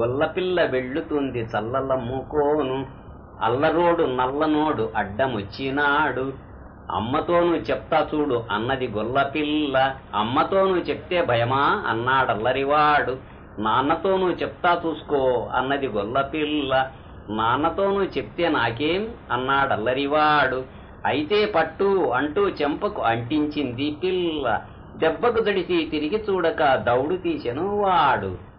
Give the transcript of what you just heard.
గొల్లపిల్ల వెళ్ళుతుంది చల్లలమ్ముకోను అల్లరోడు నల్లనోడు అడ్డమొచ్చినాడు. అమ్మతోనూ చెప్తా చూడు అన్నది గొల్లపిల్ల. అమ్మతోనూ చెప్తే భయమా అన్నాడల్లరివాడు. నాన్నతోనూ చెప్తా చూసుకో అన్నది గొల్లపిల్ల. నాన్నతోనూ చెప్తే నాకేం అన్నాడల్లరివాడు. అయితే పట్టు అంటూ చెంపకు అంటించింది పిల్ల. దెబ్బకు జడిసి తిరిగి చూడక దౌడు తీసెను వాడు.